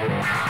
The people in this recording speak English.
Bye.